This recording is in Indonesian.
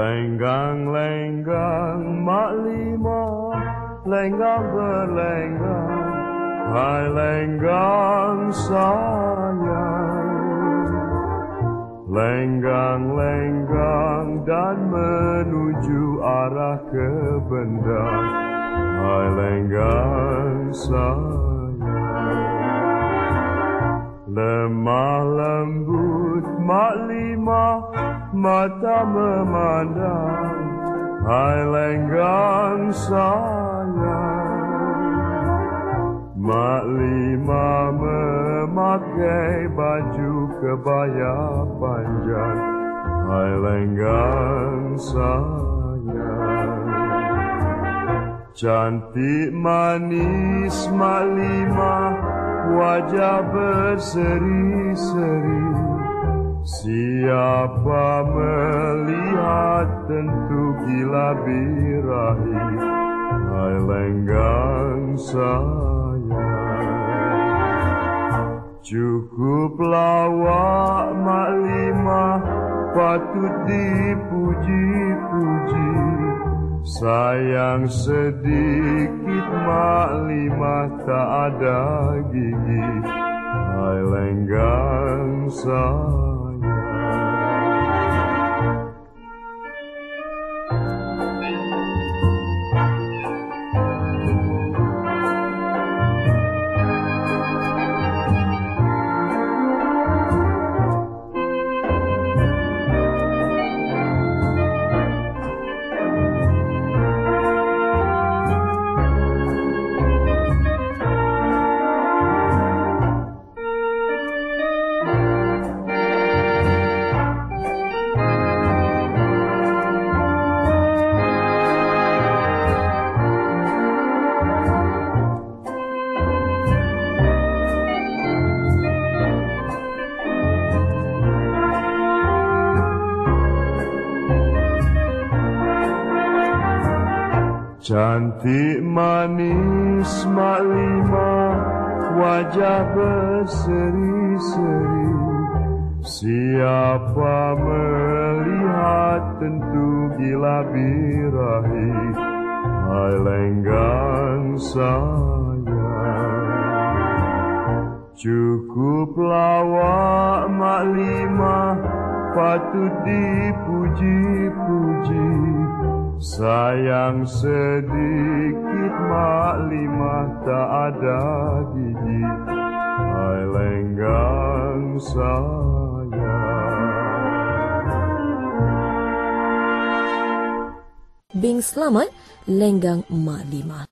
Lenggang, lenggang, mak lima, lenggang berlenggang, hai lenggang sayang. Lenggang, lenggang dan menuju arah ke bendang, hai lenggang sayang. Lemah lembut mak mata memandang Hai lenggang sayang Mak lima memakai baju kebaya panjang Hai lenggang sayang Cantik manis mak lima Wajah berseri-seri Siapa melihat tentu gila birahi Hai lenggang sayang. Cukup lawak mak lima Patut dipuji-puji. Sayang sedikit mak lima tak ada gigi Hai lenggang sayang Cantik manis mak lima Wajah berseri-seri. Siapa melihat tentu gila birahi Hai lenggang sayang Cukup lawak mak lima Patut dipuji-puji. Sayang sedikit mak lima tak ada gigi. Hai lenggang sayang Bing selamat lenggang mak lima